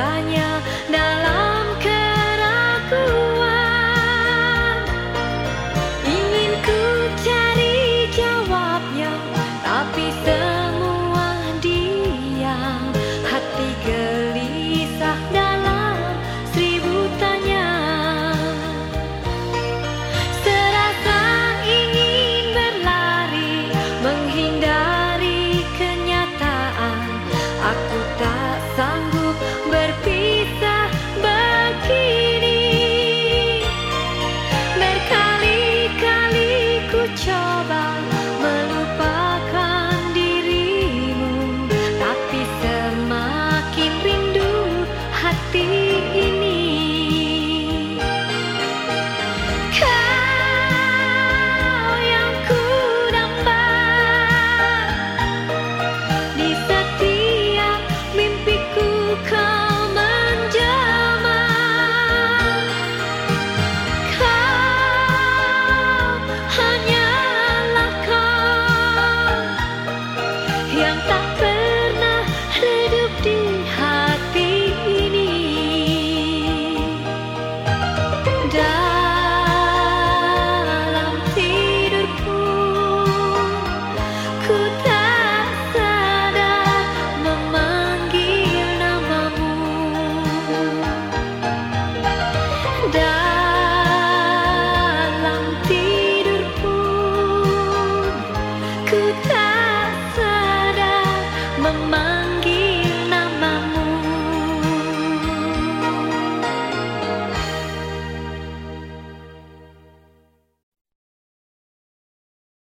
katanya dalam job. Tại